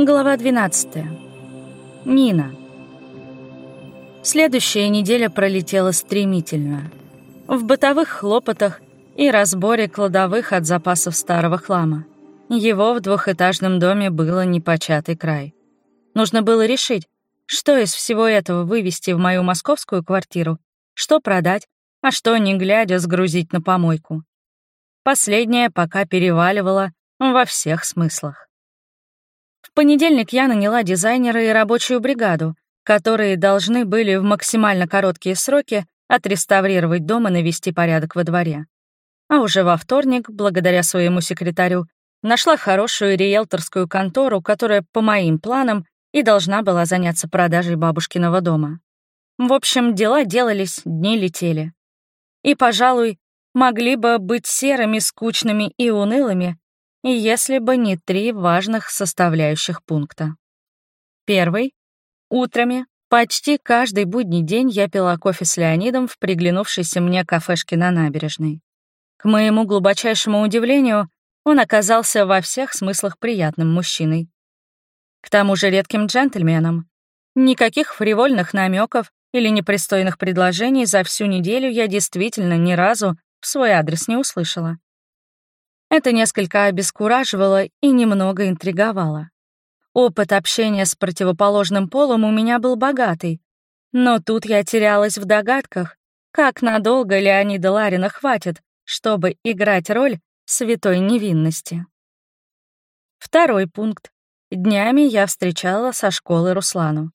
Глава 12. Нина. Следующая неделя пролетела стремительно. В бытовых хлопотах и разборе кладовых от запасов старого хлама. Его в двухэтажном доме было непочатый край. Нужно было решить, что из всего этого вывести в мою московскую квартиру, что продать, а что, не глядя, сгрузить на помойку. Последнее пока переваливало во всех смыслах. Понедельник я наняла дизайнера и рабочую бригаду, которые должны были в максимально короткие сроки отреставрировать дом и навести порядок во дворе. А уже во вторник, благодаря своему секретарю, нашла хорошую риэлторскую контору, которая, по моим планам, и должна была заняться продажей бабушкиного дома. В общем, дела делались, дни летели. И, пожалуй, могли бы быть серыми, скучными и унылыми, если бы не три важных составляющих пункта. Первый. Утрами, почти каждый будний день я пила кофе с Леонидом в приглянувшейся мне кафешке на набережной. К моему глубочайшему удивлению, он оказался во всех смыслах приятным мужчиной. К тому же редким джентльменом. Никаких фривольных намеков или непристойных предложений за всю неделю я действительно ни разу в свой адрес не услышала. Это несколько обескураживало и немного интриговало. Опыт общения с противоположным полом у меня был богатый, но тут я терялась в догадках, как надолго Леонида Ларина хватит, чтобы играть роль святой невинности. Второй пункт. Днями я встречала со школы Руслану.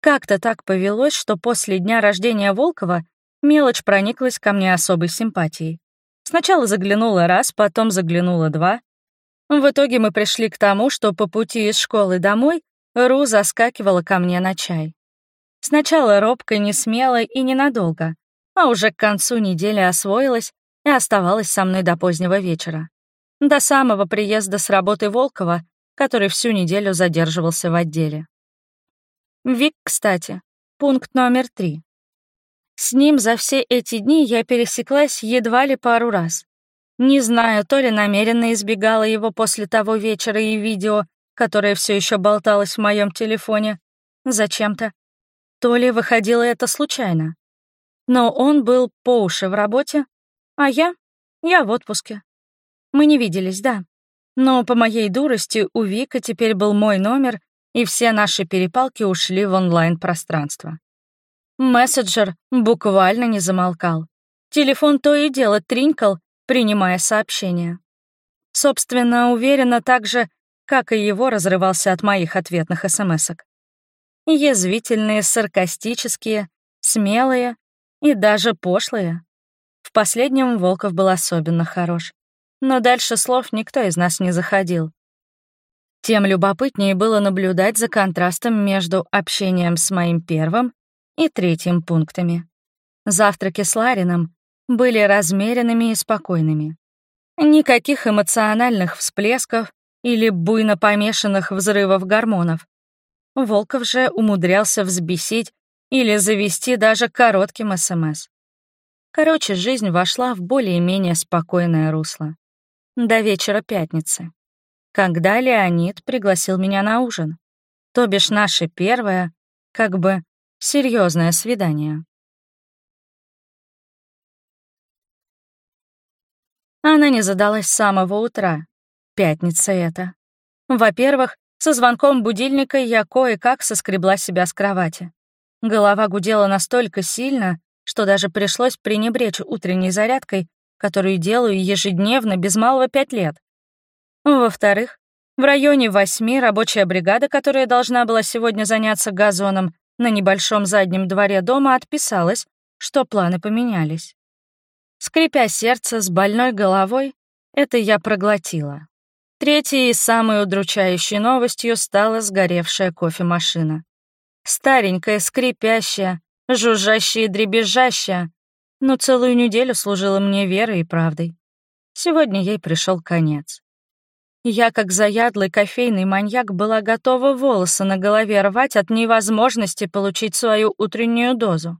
Как-то так повелось, что после дня рождения Волкова мелочь прониклась ко мне особой симпатией. Сначала заглянула раз, потом заглянула два. В итоге мы пришли к тому, что по пути из школы домой Ру заскакивала ко мне на чай. Сначала робко, не смело и ненадолго, а уже к концу недели освоилась и оставалась со мной до позднего вечера. До самого приезда с работы Волкова, который всю неделю задерживался в отделе. Вик, кстати, пункт номер три. С ним за все эти дни я пересеклась едва ли пару раз. Не знаю, то ли намеренно избегала его после того вечера и видео, которое все еще болталось в моем телефоне, зачем-то, то ли выходило это случайно. Но он был по уши в работе, а я? Я в отпуске. Мы не виделись, да. Но по моей дурости у Вика теперь был мой номер, и все наши перепалки ушли в онлайн-пространство. Мессенджер буквально не замолкал. Телефон то и дело тринкал, принимая сообщения. Собственно, уверена так же, как и его разрывался от моих ответных смс-ок. Язвительные, саркастические, смелые и даже пошлые. В последнем Волков был особенно хорош. Но дальше слов никто из нас не заходил. Тем любопытнее было наблюдать за контрастом между общением с моим первым и третьим пунктами. Завтраки с Ларином были размеренными и спокойными. Никаких эмоциональных всплесков или буйно помешанных взрывов гормонов. Волков же умудрялся взбесить или завести даже коротким СМС. Короче, жизнь вошла в более-менее спокойное русло. До вечера пятницы, когда Леонид пригласил меня на ужин. То бишь наше первое, как бы Серьезное свидание. Она не задалась с самого утра. Пятница это. Во-первых, со звонком будильника я кое-как соскребла себя с кровати. Голова гудела настолько сильно, что даже пришлось пренебречь утренней зарядкой, которую делаю ежедневно без малого пять лет. Во-вторых, в районе восьми рабочая бригада, которая должна была сегодня заняться газоном, на небольшом заднем дворе дома отписалась, что планы поменялись. Скрипя сердце с больной головой, это я проглотила. Третьей и самой удручающей новостью стала сгоревшая кофемашина. Старенькая, скрипящая, жужжащая и дребезжащая, но целую неделю служила мне верой и правдой. Сегодня ей пришел конец. Я, как заядлый кофейный маньяк, была готова волосы на голове рвать от невозможности получить свою утреннюю дозу.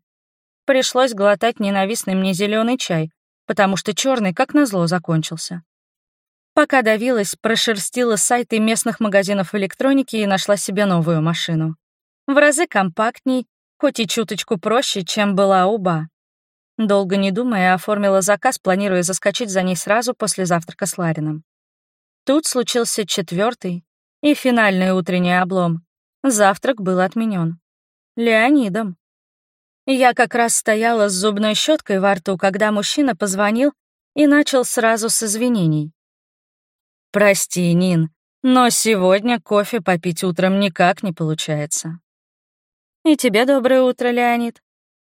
Пришлось глотать ненавистный мне зеленый чай, потому что черный, как назло, закончился. Пока давилась, прошерстила сайты местных магазинов электроники и нашла себе новую машину. В разы компактней, хоть и чуточку проще, чем была уба. Долго не думая, оформила заказ, планируя заскочить за ней сразу после завтрака с Ларином. Тут случился четвертый и финальный утренний облом. Завтрак был отменен. Леонидом. Я как раз стояла с зубной щеткой во рту, когда мужчина позвонил и начал сразу с извинений. «Прости, Нин, но сегодня кофе попить утром никак не получается». «И тебе доброе утро, Леонид».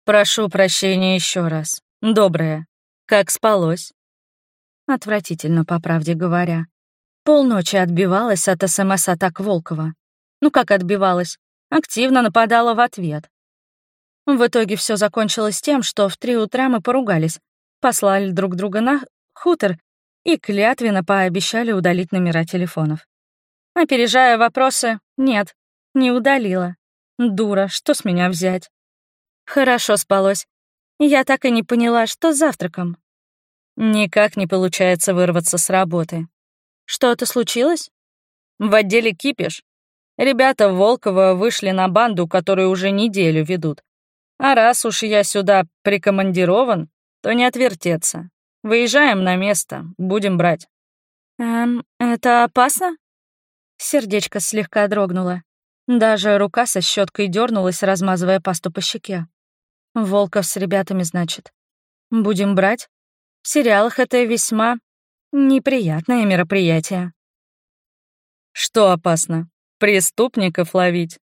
«Прошу прощения еще раз. Доброе. Как спалось?» Отвратительно, по правде говоря. Полночи отбивалась от СМС-атак Волкова. Ну как отбивалась? Активно нападала в ответ. В итоге все закончилось тем, что в три утра мы поругались, послали друг друга на хутор и клятвенно пообещали удалить номера телефонов. Опережая вопросы, нет, не удалила. Дура, что с меня взять? Хорошо спалось. Я так и не поняла, что с завтраком. Никак не получается вырваться с работы. Что-то случилось? В отделе кипиш. Ребята Волкова вышли на банду, которую уже неделю ведут. А раз уж я сюда прикомандирован, то не отвертеться. Выезжаем на место, будем брать. Эм, это опасно? Сердечко слегка дрогнуло. Даже рука со щеткой дернулась, размазывая пасту по щеке. Волков с ребятами, значит. Будем брать? В сериалах это весьма неприятное мероприятие. Что опасно? Преступников ловить?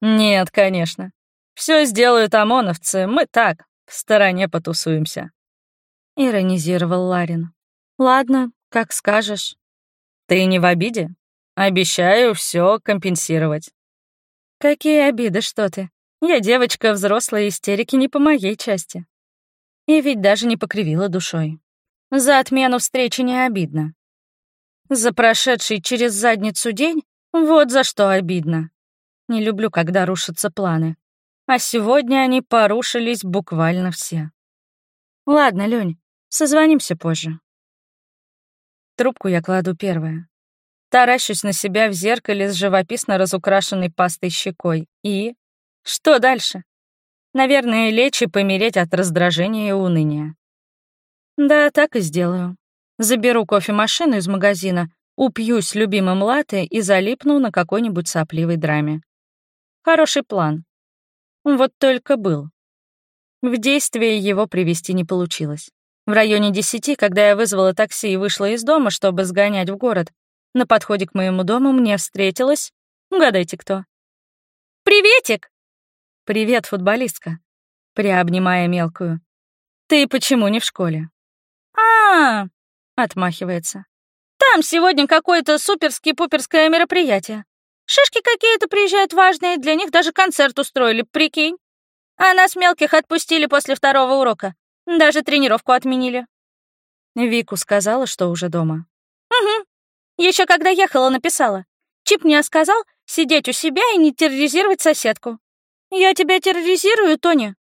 Нет, конечно. Все сделают ОМОНовцы, мы так, в стороне потусуемся. Иронизировал Ларин. Ладно, как скажешь. Ты не в обиде? Обещаю все компенсировать. Какие обиды, что ты? Я девочка взрослая, истерики не по моей части. И ведь даже не покривила душой. За отмену встречи не обидно. За прошедший через задницу день вот за что обидно. Не люблю, когда рушатся планы а сегодня они порушились буквально все. Ладно, Лёнь, созвонимся позже. Трубку я кладу первая. Таращусь на себя в зеркале с живописно разукрашенной пастой щекой. И... Что дальше? Наверное, лечь и помереть от раздражения и уныния. Да, так и сделаю. Заберу кофемашину из магазина, упьюсь любимым латте и залипну на какой-нибудь сопливой драме. Хороший план. Вот только был. В действие его привести не получилось. В районе десяти, когда я вызвала такси и вышла из дома, чтобы сгонять в город, на подходе к моему дому мне встретилась... Угадайте, кто. «Приветик!» «Привет, футболистка», приобнимая мелкую. «Ты почему не в школе?» А, отмахивается. «Там сегодня какое-то суперски-пуперское мероприятие. Шишки какие-то приезжают важные, для них даже концерт устроили, прикинь. А нас мелких отпустили после второго урока. Даже тренировку отменили. Вику сказала, что уже дома. Угу. Еще когда ехала, написала. Чип мне сказал сидеть у себя и не терроризировать соседку. Я тебя терроризирую, Тони.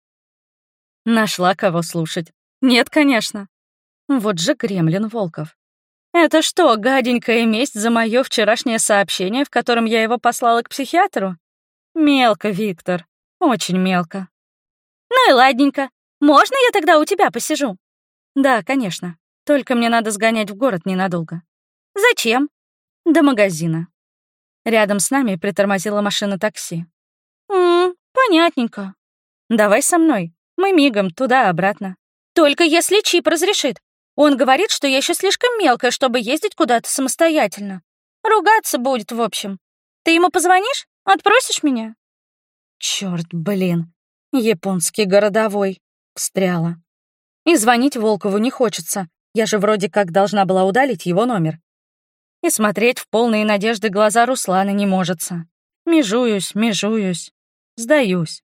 Нашла кого слушать. Нет, конечно. Вот же Кремлин Волков. Это что, гаденькая месть за мое вчерашнее сообщение, в котором я его послала к психиатру? Мелко, Виктор, очень мелко. Ну и ладненько. Можно я тогда у тебя посижу? Да, конечно. Только мне надо сгонять в город ненадолго. Зачем? До магазина. Рядом с нами притормозила машина такси. «М понятненько. Давай со мной. Мы мигом туда-обратно. Только если Чип разрешит. Он говорит, что я еще слишком мелкая, чтобы ездить куда-то самостоятельно. Ругаться будет, в общем. Ты ему позвонишь? Отпросишь меня?» Черт, блин. Японский городовой. Встряла. И звонить Волкову не хочется. Я же вроде как должна была удалить его номер. И смотреть в полные надежды глаза Руслана не можется. Межуюсь, межуюсь. Сдаюсь.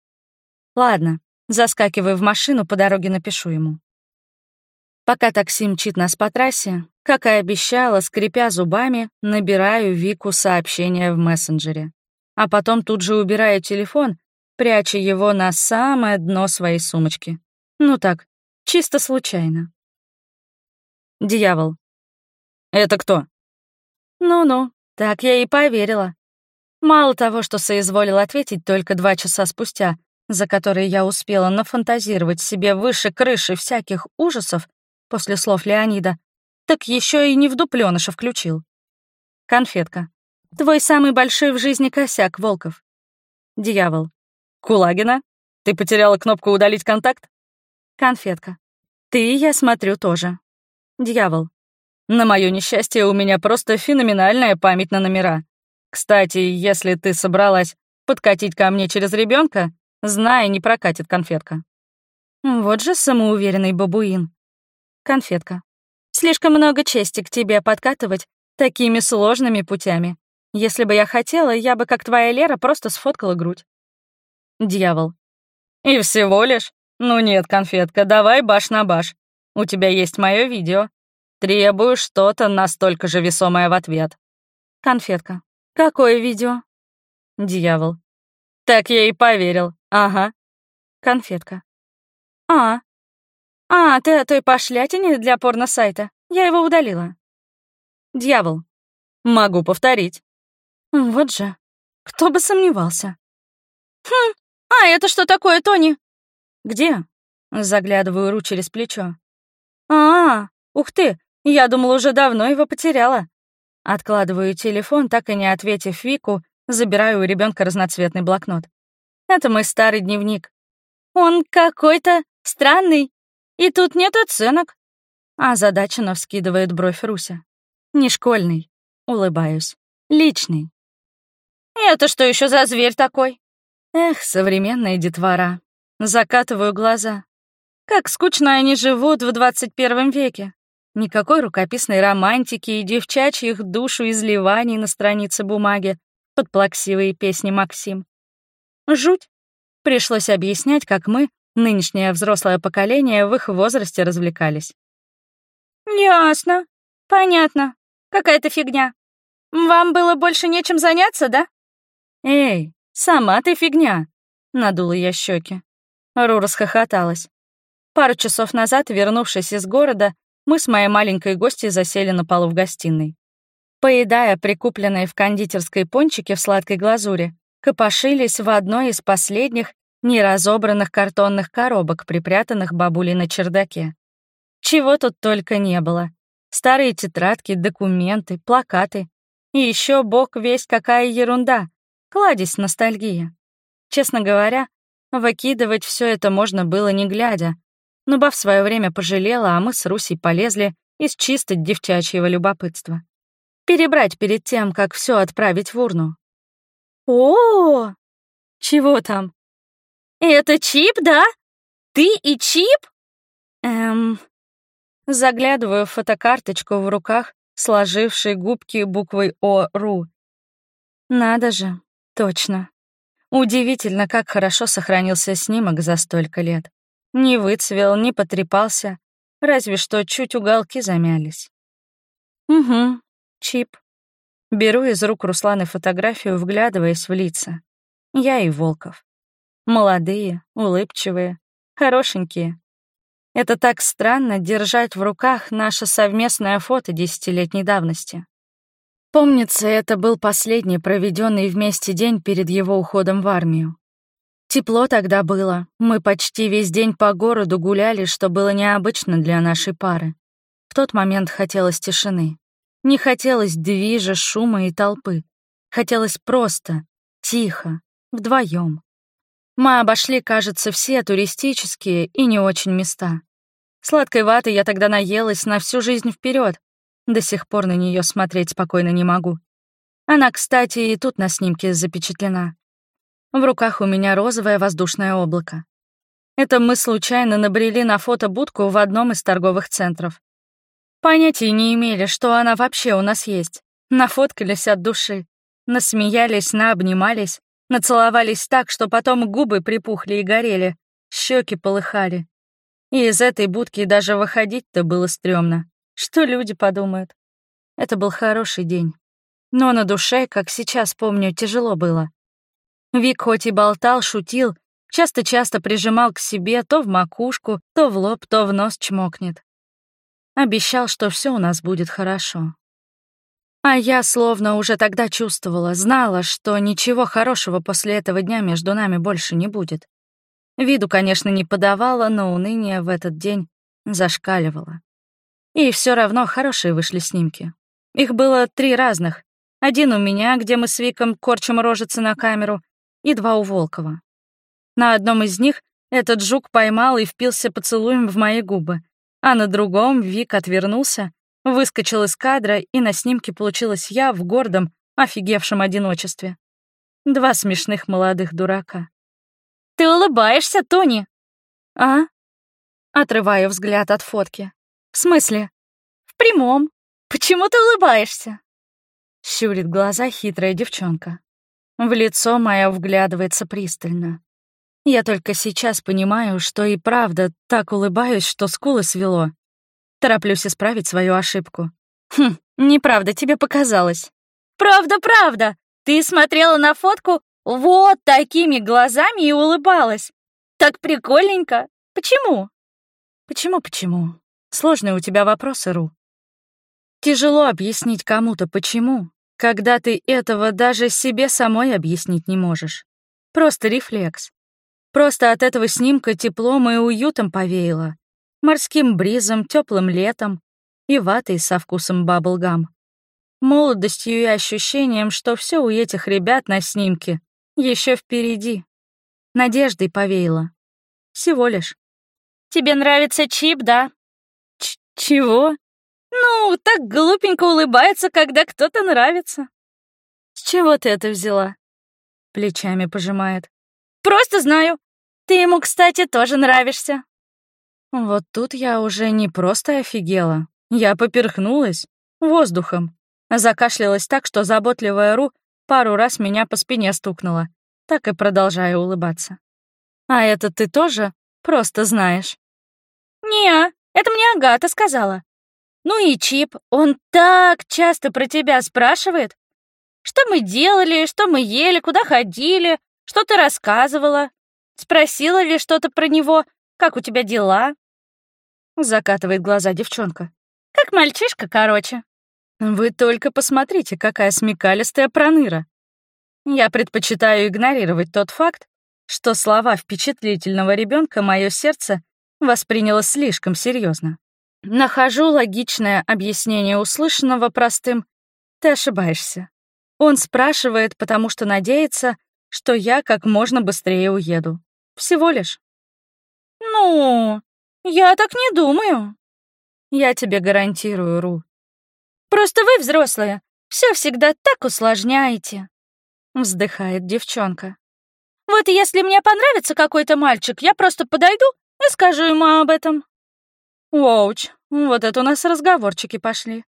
Ладно, заскакиваю в машину, по дороге напишу ему. Пока такси мчит нас по трассе, как и обещала, скрипя зубами, набираю Вику сообщение в мессенджере. А потом тут же убираю телефон, пряча его на самое дно своей сумочки. Ну так, чисто случайно. Дьявол. Это кто?» Ну-ну, так я и поверила. Мало того, что соизволил ответить только два часа спустя, за которые я успела нафантазировать себе выше крыши всяких ужасов после слов Леонида, так еще и не в дуплёныша включил. Конфетка. Твой самый большой в жизни косяк, Волков. Дьявол. Кулагина? Ты потеряла кнопку «Удалить контакт»? Конфетка. Ты, я смотрю, тоже. Дьявол. На мое несчастье, у меня просто феноменальная память на номера. Кстати, если ты собралась подкатить ко мне через ребенка, знай, не прокатит конфетка. Вот же самоуверенный бабуин. Конфетка. Слишком много чести к тебе подкатывать такими сложными путями. Если бы я хотела, я бы, как твоя Лера, просто сфоткала грудь. Дьявол. И всего лишь? Ну нет, конфетка, давай баш на баш. У тебя есть мое видео. Требую что-то настолько же весомое в ответ. Конфетка. Какое видео? Дьявол. Так я и поверил. Ага. Конфетка. А. А, ты о той пошлятине для порно-сайта. Я его удалила. Дьявол. Могу повторить. Вот же. Кто бы сомневался. Хм, а это что такое, Тони? Где? Заглядываю Ру через плечо. А, ух ты, я думала, уже давно его потеряла. Откладываю телефон, так и не ответив Вику, забираю у ребенка разноцветный блокнот. Это мой старый дневник. Он какой-то странный, и тут нет оценок. А задаченно вскидывает бровь Руся. Не школьный, улыбаюсь. Личный. Это что еще за зверь такой? Эх, современная детвора. Закатываю глаза. Как скучно они живут в 21 веке. Никакой рукописной романтики и девчачьих душу изливаний на странице бумаги под плаксивые песни Максим. Жуть. Пришлось объяснять, как мы, нынешнее взрослое поколение, в их возрасте развлекались. «Ясно. Понятно. Какая-то фигня. Вам было больше нечем заняться, да?» «Эй, сама ты фигня!» — надула я щеки. Ру расхохоталась. Пару часов назад, вернувшись из города, мы с моей маленькой гостьей засели на полу в гостиной. Поедая прикупленные в кондитерской пончики в сладкой глазури, копошились в одной из последних неразобранных картонных коробок, припрятанных бабулей на чердаке. Чего тут только не было. Старые тетрадки, документы, плакаты. И еще бог весть какая ерунда. Кладезь ностальгия. Честно говоря, выкидывать все это можно было не глядя, но Ба в свое время пожалела, а мы с Русей полезли из чисто девчачьего любопытства. Перебрать перед тем, как все отправить в урну. -о, -о! Чего там? Это чип, да? Ты и чип? Эм... Заглядываю в фотокарточку в руках, сложившей губки буквой О-Ру. Надо же, точно. Удивительно, как хорошо сохранился снимок за столько лет. Не выцвел, не потрепался, разве что чуть уголки замялись. Угу, чип. Беру из рук Русланы фотографию, вглядываясь в лица. Я и Волков. Молодые, улыбчивые, хорошенькие. Это так странно держать в руках наше совместное фото десятилетней давности. Помнится, это был последний проведенный вместе день перед его уходом в армию. Тепло тогда было. Мы почти весь день по городу гуляли, что было необычно для нашей пары. В тот момент хотелось тишины. Не хотелось движа, шума и толпы. Хотелось просто, тихо, вдвоем. Мы обошли, кажется, все туристические и не очень места. Сладкой ваты я тогда наелась на всю жизнь вперед. До сих пор на нее смотреть спокойно не могу. Она, кстати, и тут на снимке запечатлена. В руках у меня розовое воздушное облако. Это мы случайно набрели на фотобудку в одном из торговых центров. Понятия не имели, что она вообще у нас есть. Нафоткались от души. Насмеялись, наобнимались, нацеловались так, что потом губы припухли и горели, щеки полыхали. И из этой будки даже выходить-то было стрёмно. Что люди подумают? Это был хороший день. Но на душе, как сейчас помню, тяжело было. Вик хоть и болтал, шутил, часто-часто прижимал к себе то в макушку, то в лоб, то в нос чмокнет. Обещал, что все у нас будет хорошо. А я словно уже тогда чувствовала, знала, что ничего хорошего после этого дня между нами больше не будет. Виду, конечно, не подавала, но уныние в этот день зашкаливало. И все равно хорошие вышли снимки. Их было три разных. Один у меня, где мы с Виком корчим рожицы на камеру, и два у Волкова. На одном из них этот жук поймал и впился поцелуем в мои губы, а на другом Вик отвернулся Выскочил из кадра, и на снимке получилась я в гордом, офигевшем одиночестве. Два смешных молодых дурака. «Ты улыбаешься, Тони?» «А?» Отрываю взгляд от фотки. «В смысле?» «В прямом. Почему ты улыбаешься?» Щурит глаза хитрая девчонка. В лицо мое вглядывается пристально. Я только сейчас понимаю, что и правда так улыбаюсь, что скулы свело. Тороплюсь исправить свою ошибку. Хм, неправда, тебе показалось. Правда, правда. Ты смотрела на фотку вот такими глазами и улыбалась. Так прикольненько. Почему? Почему-почему? Сложные у тебя вопросы, Ру. Тяжело объяснить кому-то почему, когда ты этого даже себе самой объяснить не можешь. Просто рефлекс. Просто от этого снимка теплом и уютом повеяло морским бризом, теплым летом и ватой со вкусом баблгам. Молодостью и ощущением, что все у этих ребят на снимке еще впереди. Надеждой повеяло. Всего лишь. «Тебе нравится Чип, да?» Ч «Чего?» «Ну, так глупенько улыбается, когда кто-то нравится». «С чего ты это взяла?» Плечами пожимает. «Просто знаю. Ты ему, кстати, тоже нравишься». Вот тут я уже не просто офигела. Я поперхнулась воздухом. Закашлялась так, что заботливая Ру пару раз меня по спине стукнула. Так и продолжаю улыбаться. «А это ты тоже просто знаешь?» «Не, это мне Агата сказала. Ну и Чип, он так часто про тебя спрашивает. Что мы делали, что мы ели, куда ходили, что ты рассказывала. Спросила ли что-то про него, как у тебя дела?» Закатывает глаза девчонка. Как мальчишка, короче. Вы только посмотрите, какая смекалистая проныра. Я предпочитаю игнорировать тот факт, что слова впечатлительного ребенка мое сердце восприняло слишком серьезно. Нахожу логичное объяснение услышанного простым «ты ошибаешься». Он спрашивает, потому что надеется, что я как можно быстрее уеду. Всего лишь. «Ну, «Я так не думаю». «Я тебе гарантирую, Ру». «Просто вы, взрослые, все всегда так усложняете», — вздыхает девчонка. «Вот если мне понравится какой-то мальчик, я просто подойду и скажу ему об этом». «Воуч, вот это у нас разговорчики пошли.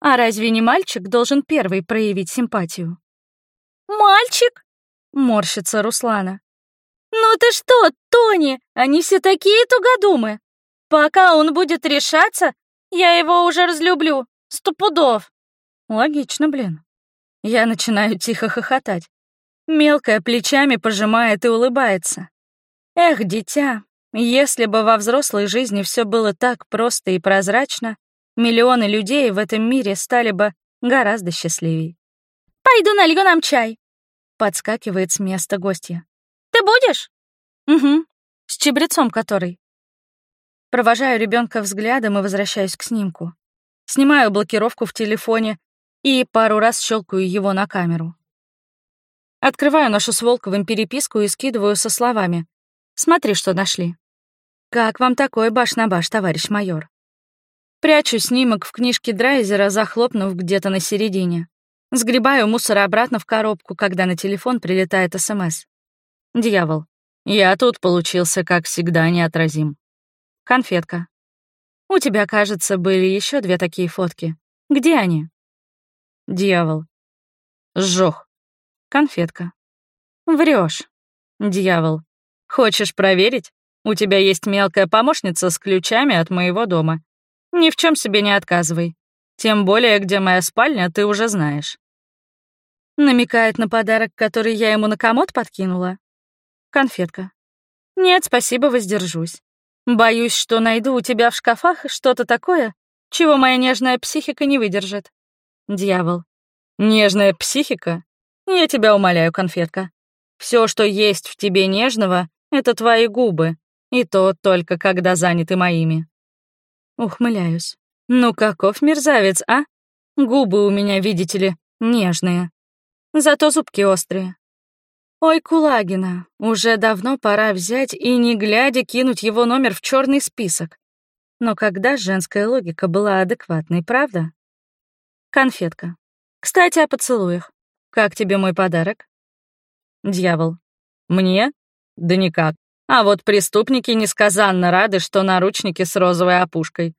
А разве не мальчик должен первый проявить симпатию?» «Мальчик?» — морщится Руслана. «Ну ты что, Тони, они все такие тугодумы. Пока он будет решаться, я его уже разлюблю. Сто пудов». Логично, блин. Я начинаю тихо хохотать. Мелкая плечами пожимает и улыбается. Эх, дитя, если бы во взрослой жизни все было так просто и прозрачно, миллионы людей в этом мире стали бы гораздо счастливее. «Пойду налью нам чай», — подскакивает с места гостья. Ты будешь? Угу. С чебрецом который. Провожаю ребенка взглядом и возвращаюсь к снимку. Снимаю блокировку в телефоне и пару раз щелкаю его на камеру. Открываю нашу с Волковым переписку и скидываю со словами. «Смотри, что нашли». «Как вам такой баш на баш, товарищ майор?» Прячу снимок в книжке Драйзера, захлопнув где-то на середине. Сгребаю мусор обратно в коробку, когда на телефон прилетает СМС. Дьявол. Я тут получился, как всегда, неотразим. Конфетка. У тебя, кажется, были еще две такие фотки. Где они? Дьявол. Сжёг. Конфетка. Врешь. Дьявол. Хочешь проверить? У тебя есть мелкая помощница с ключами от моего дома. Ни в чем себе не отказывай. Тем более, где моя спальня, ты уже знаешь. Намекает на подарок, который я ему на комод подкинула. Конфетка. Нет, спасибо, воздержусь. Боюсь, что найду у тебя в шкафах что-то такое, чего моя нежная психика не выдержит. Дьявол. Нежная психика? Я тебя умоляю, конфетка. Все, что есть в тебе нежного, это твои губы, и то только когда заняты моими. Ухмыляюсь. Ну каков мерзавец, а? Губы у меня, видите ли, нежные. Зато зубки острые. Ой, Кулагина, уже давно пора взять и, не глядя, кинуть его номер в черный список. Но когда женская логика была адекватной, правда? Конфетка. Кстати, о поцелуях. Как тебе мой подарок? Дьявол. Мне? Да никак. А вот преступники несказанно рады, что наручники с розовой опушкой.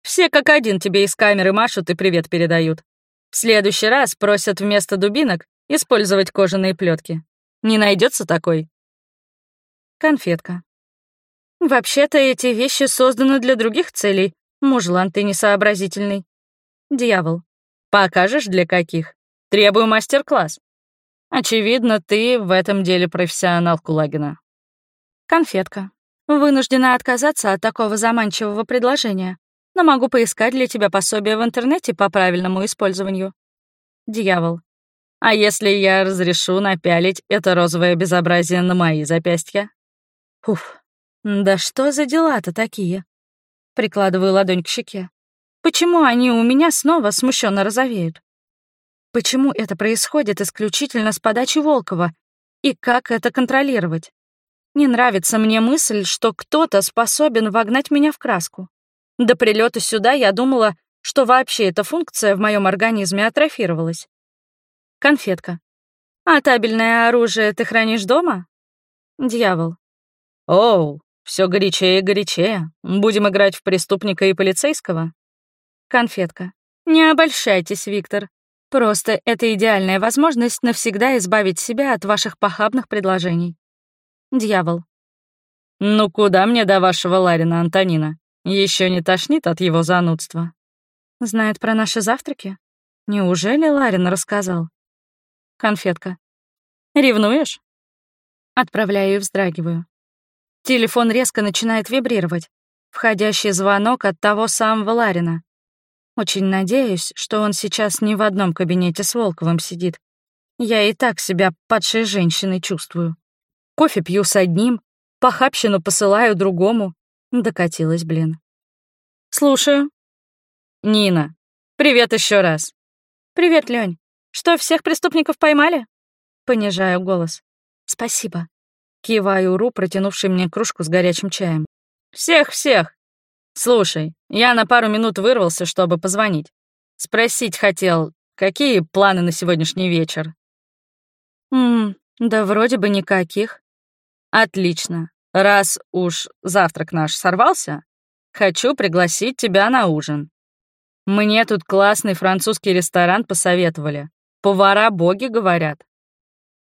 Все как один тебе из камеры машут и привет передают. В следующий раз просят вместо дубинок использовать кожаные плетки. Не найдется такой? Конфетка. Вообще-то эти вещи созданы для других целей. Мужлан ты несообразительный. Дьявол. Покажешь, для каких? Требую мастер-класс. Очевидно, ты в этом деле профессионал Кулагина. Конфетка. Вынуждена отказаться от такого заманчивого предложения, но могу поискать для тебя пособие в интернете по правильному использованию. Дьявол. А если я разрешу напялить это розовое безобразие на мои запястья? Уф, да что за дела-то такие? Прикладываю ладонь к щеке. Почему они у меня снова смущенно розовеют? Почему это происходит исключительно с подачи Волкова? И как это контролировать? Не нравится мне мысль, что кто-то способен вогнать меня в краску. До прилета сюда я думала, что вообще эта функция в моем организме атрофировалась. Конфетка. А табельное оружие ты хранишь дома? Дьявол. Оу, все горячее и горячее. Будем играть в преступника и полицейского? Конфетка. Не обольщайтесь, Виктор. Просто это идеальная возможность навсегда избавить себя от ваших похабных предложений. Дьявол. Ну куда мне до вашего Ларина, Антонина? Еще не тошнит от его занудства. Знает про наши завтраки? Неужели Ларин рассказал? Конфетка. Ревнуешь? Отправляю и вздрагиваю. Телефон резко начинает вибрировать. Входящий звонок от того самого Ларина. Очень надеюсь, что он сейчас не в одном кабинете с Волковым сидит. Я и так себя падшей женщиной чувствую. Кофе пью с одним, похабщину посылаю другому. Докатилась, блин. Слушаю. Нина. Привет еще раз. Привет, Лень. Что, всех преступников поймали? Понижаю голос. Спасибо. Киваю Ру, протянувший мне кружку с горячим чаем. «Всех-всех! Слушай, я на пару минут вырвался, чтобы позвонить. Спросить хотел, какие планы на сегодняшний вечер?» «Ммм, да вроде бы никаких». «Отлично. Раз уж завтрак наш сорвался, хочу пригласить тебя на ужин. Мне тут классный французский ресторан посоветовали. Повара боги говорят».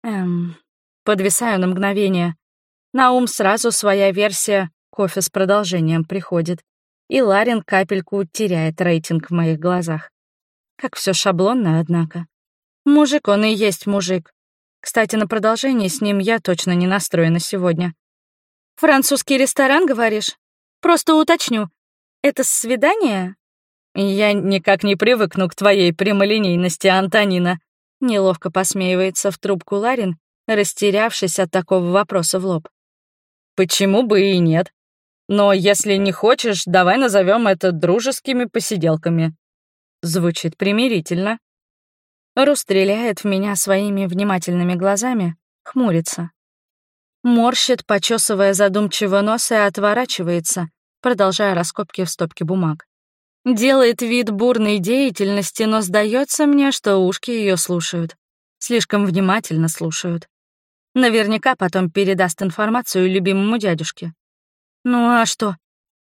«Эм, Подвисаю на мгновение. На ум сразу своя версия кофе с продолжением приходит. И Ларин капельку теряет рейтинг в моих глазах. Как все шаблонно, однако. Мужик он и есть мужик. Кстати, на продолжение с ним я точно не настроена сегодня. «Французский ресторан, говоришь? Просто уточню. Это свидание?» «Я никак не привыкну к твоей прямолинейности, Антонина», — неловко посмеивается в трубку Ларин растерявшись от такого вопроса в лоб. «Почему бы и нет? Но если не хочешь, давай назовем это дружескими посиделками». Звучит примирительно. Ру стреляет в меня своими внимательными глазами, хмурится. Морщит, почесывая задумчиво нос и отворачивается, продолжая раскопки в стопке бумаг. Делает вид бурной деятельности, но сдается мне, что ушки ее слушают. Слишком внимательно слушают. Наверняка потом передаст информацию любимому дядюшке. Ну а что?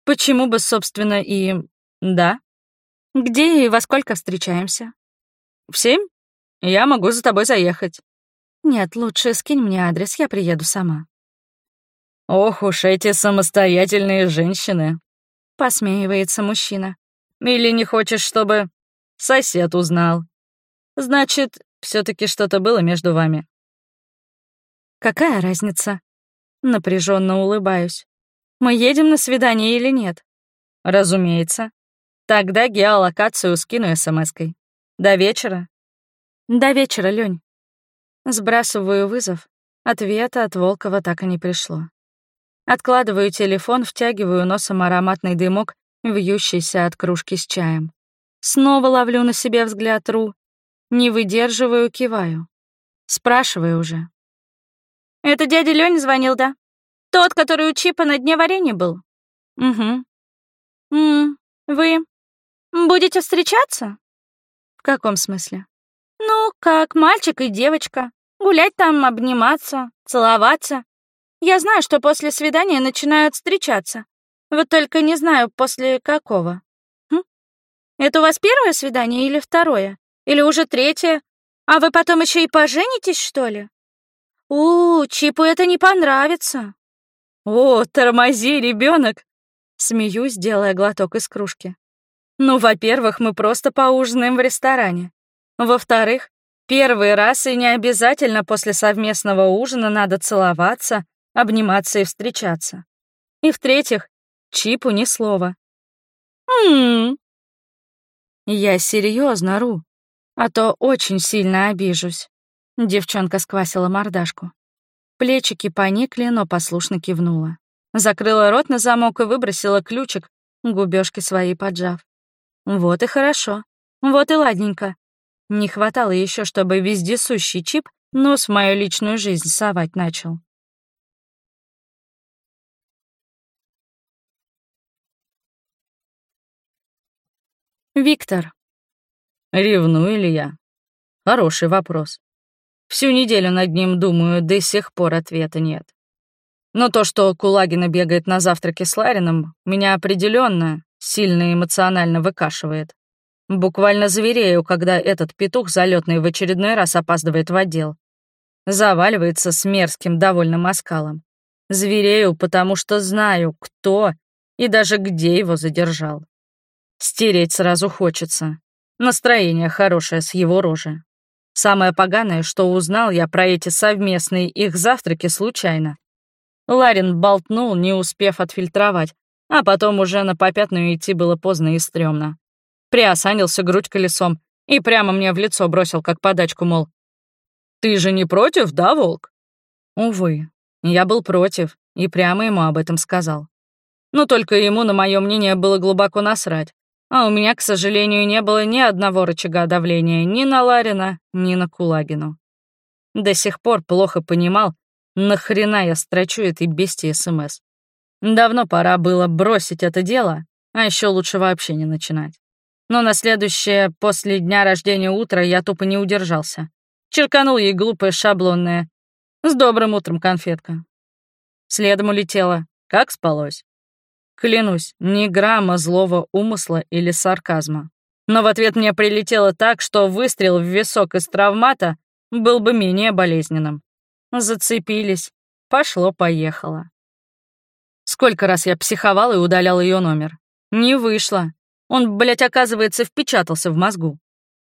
Почему бы, собственно, и... Да? Где и во сколько встречаемся? В семь? Я могу за тобой заехать. Нет, лучше скинь мне адрес, я приеду сама. Ох уж эти самостоятельные женщины. Посмеивается мужчина. Или не хочешь, чтобы сосед узнал? Значит, все таки что-то было между вами. Какая разница? Напряженно улыбаюсь. Мы едем на свидание или нет? Разумеется. Тогда геолокацию скину смс-кой. До вечера?» «До вечера, Лёнь». Сбрасываю вызов. Ответа от Волкова так и не пришло. Откладываю телефон, втягиваю носом ароматный дымок, вьющийся от кружки с чаем. Снова ловлю на себе взгляд Ру. Не выдерживаю, киваю. Спрашиваю уже. «Это дядя Лёнь звонил, да? Тот, который у Чипа на дне варенья был?» «Угу». «М вы будете встречаться?» «В каком смысле?» «Ну, как мальчик и девочка. Гулять там, обниматься, целоваться. Я знаю, что после свидания начинают встречаться. Вот только не знаю, после какого. Хм? Это у вас первое свидание или второе? Или уже третье? А вы потом еще и поженитесь, что ли? У, Чипу это не понравится. О, тормози, ребенок! Смеюсь, делая глоток из кружки. Ну, во-первых, мы просто поужинаем в ресторане. Во-вторых, первый раз и не обязательно после совместного ужина надо целоваться, обниматься и встречаться. И в-третьих, Чипу ни слова. Ммм. Я серьезно, Ру, а то очень сильно обижусь. Девчонка сквасила мордашку. Плечики поникли, но послушно кивнула. Закрыла рот на замок и выбросила ключик, губёшки свои поджав. Вот и хорошо. Вот и ладненько. Не хватало еще, чтобы вездесущий чип нос в мою личную жизнь совать начал. Виктор. Ревную ли я? Хороший вопрос. Всю неделю над ним думаю, до сих пор ответа нет. Но то, что Кулагина бегает на завтраке с Ларином, меня определенно сильно эмоционально выкашивает. Буквально зверею, когда этот петух залетный в очередной раз опаздывает в отдел. Заваливается с мерзким довольным оскалом. Зверею, потому что знаю, кто и даже где его задержал. Стереть сразу хочется. Настроение хорошее с его рожи. Самое поганое, что узнал я про эти совместные их завтраки случайно. Ларин болтнул, не успев отфильтровать, а потом уже на попятную идти было поздно и стрёмно. Приосанился грудь колесом и прямо мне в лицо бросил, как подачку, мол, «Ты же не против, да, волк?» Увы, я был против и прямо ему об этом сказал. Но только ему на мое мнение было глубоко насрать. А у меня, к сожалению, не было ни одного рычага давления ни на Ларина, ни на Кулагину. До сих пор плохо понимал, нахрена я строчу этой бестии СМС. Давно пора было бросить это дело, а еще лучше вообще не начинать. Но на следующее, после дня рождения утро, я тупо не удержался. Черканул ей глупое шаблонное «С добрым утром, конфетка». Следом улетела. Как спалось? Клянусь, ни грамма злого умысла или сарказма. Но в ответ мне прилетело так, что выстрел в висок из травмата был бы менее болезненным. Зацепились. Пошло-поехало. Сколько раз я психовал и удалял ее номер. Не вышло. Он, блядь, оказывается, впечатался в мозгу.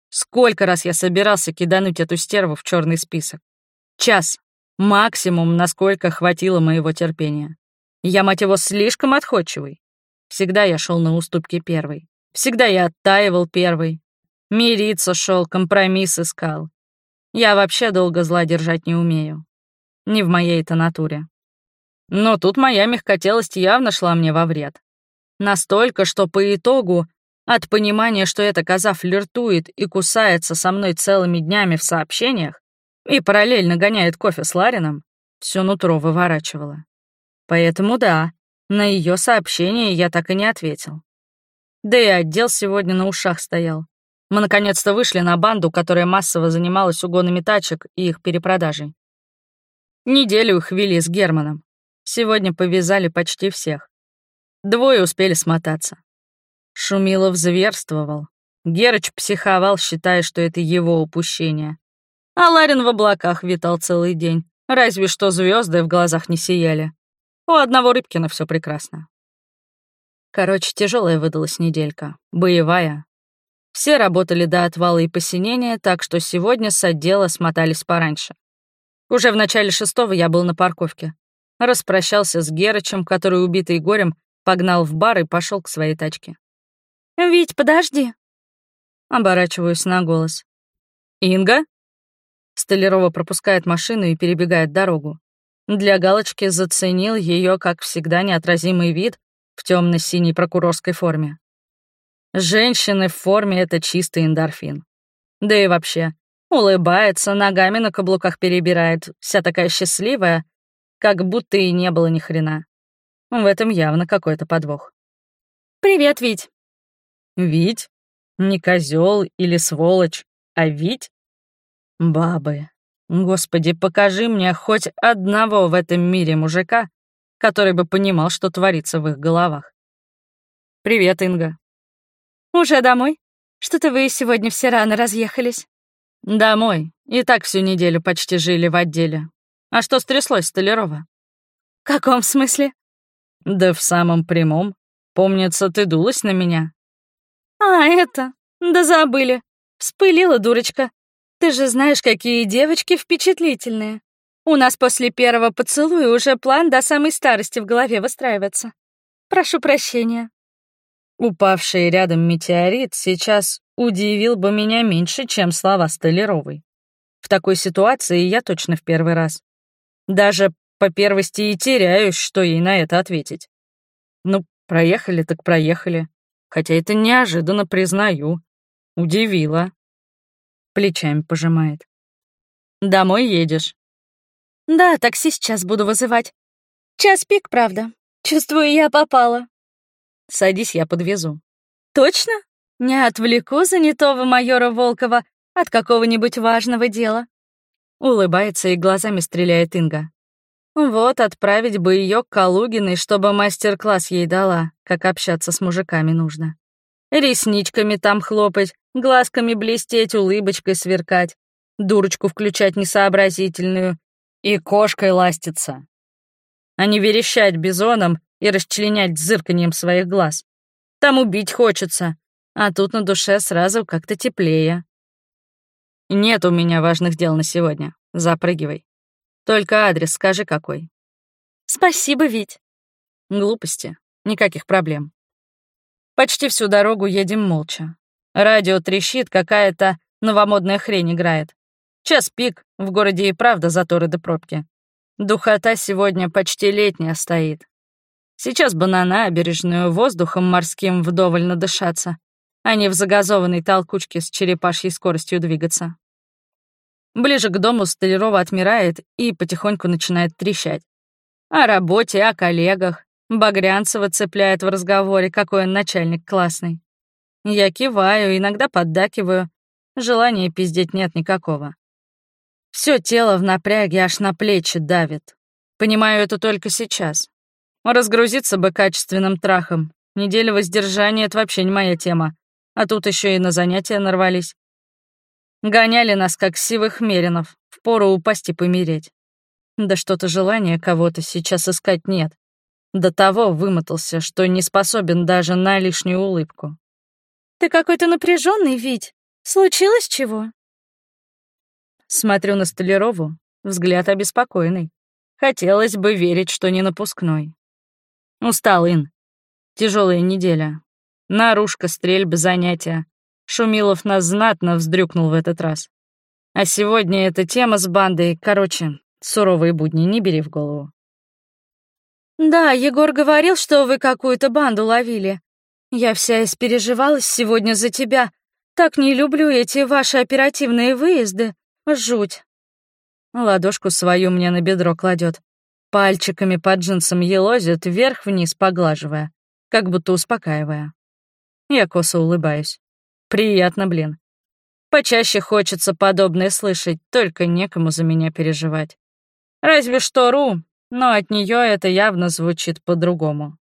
Сколько раз я собирался кидануть эту стерву в черный список. Час. Максимум, насколько хватило моего терпения. Я, мать его, слишком отходчивый. Всегда я шел на уступки первый. Всегда я оттаивал первый. Мириться шел, компромисс искал. Я вообще долго зла держать не умею. Не в моей-то натуре. Но тут моя мягкотелость явно шла мне во вред. Настолько, что по итогу, от понимания, что эта коза флиртует и кусается со мной целыми днями в сообщениях и параллельно гоняет кофе с Ларином, все нутро выворачивало. Поэтому да, на ее сообщение я так и не ответил. Да и отдел сегодня на ушах стоял. Мы наконец-то вышли на банду, которая массово занималась угонами тачек и их перепродажей. Неделю их вели с Германом. Сегодня повязали почти всех. Двое успели смотаться. Шумилов зверствовал. Герыч психовал, считая, что это его упущение. А Ларин в облаках витал целый день. Разве что звезды в глазах не сияли. У одного Рыбкина все прекрасно. Короче, тяжелая выдалась неделька. Боевая. Все работали до отвала и посинения, так что сегодня с отдела смотались пораньше. Уже в начале шестого я был на парковке. Распрощался с Герычем, который, убитый горем, погнал в бар и пошел к своей тачке. «Вить, подожди!» Оборачиваюсь на голос. «Инга?» Столярова пропускает машину и перебегает дорогу. Для галочки заценил ее, как всегда, неотразимый вид в темно синей прокурорской форме. Женщины в форме — это чистый эндорфин. Да и вообще, улыбается, ногами на каблуках перебирает, вся такая счастливая, как будто и не было ни хрена. В этом явно какой-то подвох. «Привет, Вить». «Вить? Не козел или сволочь, а Вить?» «Бабы. Господи, покажи мне хоть одного в этом мире мужика, который бы понимал, что творится в их головах. Привет, Инга. Уже домой? Что-то вы сегодня все рано разъехались. Домой. И так всю неделю почти жили в отделе. А что стряслось, Столярова? В каком смысле? Да в самом прямом. Помнится, ты дулась на меня. А, это... Да забыли. Вспылила дурочка. Ты же знаешь, какие девочки впечатлительные. У нас после первого поцелуя уже план до самой старости в голове выстраивается. Прошу прощения. Упавший рядом метеорит сейчас удивил бы меня меньше, чем слова Столяровой. В такой ситуации я точно в первый раз. Даже по первости и теряюсь, что ей на это ответить. Ну, проехали так проехали. Хотя это неожиданно, признаю. Удивило. Плечами пожимает. Домой едешь? Да, такси сейчас буду вызывать. Час пик, правда. Чувствую, я попала. Садись, я подвезу. Точно? Не отвлеку занятого майора Волкова от какого-нибудь важного дела. Улыбается и глазами стреляет Инга. Вот отправить бы ее к Калугиной, чтобы мастер-класс ей дала, как общаться с мужиками нужно. Ресничками там хлопать, глазками блестеть, улыбочкой сверкать, дурочку включать несообразительную и кошкой ластиться. А не верещать бизоном и расчленять зырканьем своих глаз. Там убить хочется, а тут на душе сразу как-то теплее. Нет у меня важных дел на сегодня. Запрыгивай. Только адрес скажи какой. Спасибо, Вить. Глупости. Никаких проблем. Почти всю дорогу едем молча. Радио трещит, какая-то новомодная хрень играет. Час пик, в городе и правда заторы до пробки. Духота сегодня почти летняя стоит. Сейчас бы на набережную воздухом морским вдоволь надышаться, а не в загазованной толкучке с черепашьей скоростью двигаться. Ближе к дому Столярова отмирает и потихоньку начинает трещать. О работе, о коллегах. Багрянцева цепляет в разговоре, какой он начальник классный. Я киваю, иногда поддакиваю. Желания пиздеть нет никакого. Все тело в напряге аж на плечи давит. Понимаю это только сейчас. Разгрузиться бы качественным трахом. Неделя воздержания — это вообще не моя тема. А тут еще и на занятия нарвались. Гоняли нас, как сивых меринов. Впору упасть и помереть. Да что-то желания кого-то сейчас искать нет. До того вымотался, что не способен даже на лишнюю улыбку. «Ты какой-то напряженный, Вить. Случилось чего?» Смотрю на Столярову, взгляд обеспокоенный. Хотелось бы верить, что не напускной. Устал, Ин. Тяжелая неделя. Наружка, стрельбы, занятия. Шумилов нас знатно вздрюкнул в этот раз. А сегодня эта тема с бандой, короче, суровые будни, не бери в голову. Да, Егор говорил, что вы какую-то банду ловили. Я вся испереживалась сегодня за тебя. Так не люблю эти ваши оперативные выезды. Жуть. Ладошку свою мне на бедро кладет. Пальчиками под джинсом елозит, вверх-вниз поглаживая, как будто успокаивая. Я косо улыбаюсь. Приятно, блин. Почаще хочется подобное слышать, только некому за меня переживать. Разве что Ру, но от нее это явно звучит по-другому.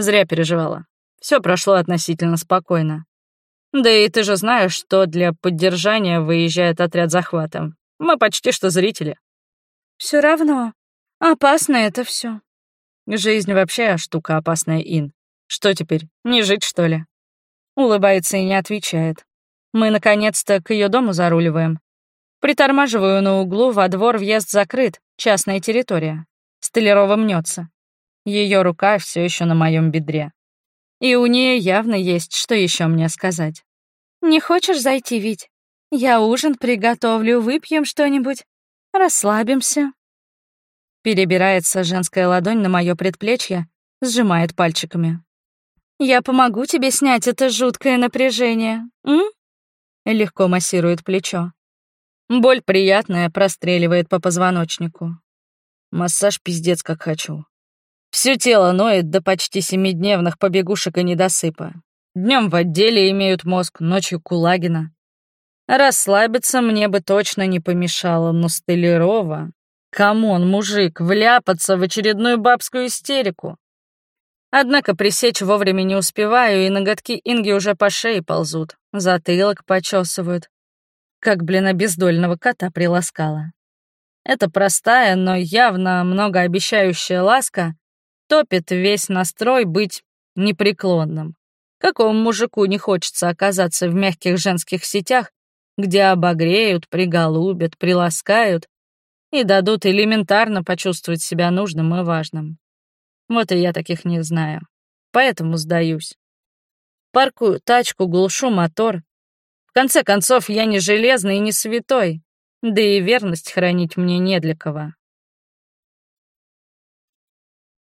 Зря переживала. Все прошло относительно спокойно. Да и ты же знаешь, что для поддержания выезжает отряд захвата. Мы почти что зрители. Все равно, Опасно это все. Жизнь вообще штука опасная, Ин. Что теперь, не жить, что ли? Улыбается и не отвечает. Мы, наконец-то, к ее дому заруливаем. Притормаживаю на углу, во двор въезд закрыт, частная территория. Столярова мнется. Ее рука все еще на моем бедре. И у нее явно есть, что еще мне сказать. Не хочешь зайти, Вить? Я ужин приготовлю, выпьем что-нибудь, расслабимся. Перебирается женская ладонь на мое предплечье, сжимает пальчиками. Я помогу тебе снять это жуткое напряжение, м? Легко массирует плечо. Боль приятная простреливает по позвоночнику. Массаж пиздец как хочу. Все тело ноет до почти семидневных побегушек и недосыпа. Днем в отделе имеют мозг, ночью Кулагина. Расслабиться мне бы точно не помешало, но Столярова... Come on, мужик, вляпаться в очередную бабскую истерику. Однако пресечь вовремя не успеваю, и ноготки Инги уже по шее ползут, затылок почесывают. Как, блин, обездольного кота приласкала. Это простая, но явно многообещающая ласка топит весь настрой быть непреклонным. Какому мужику не хочется оказаться в мягких женских сетях, где обогреют, приголубят, приласкают и дадут элементарно почувствовать себя нужным и важным. Вот и я таких не знаю. Поэтому сдаюсь. Паркую тачку, глушу мотор. В конце концов, я не железный и не святой, да и верность хранить мне не для кого.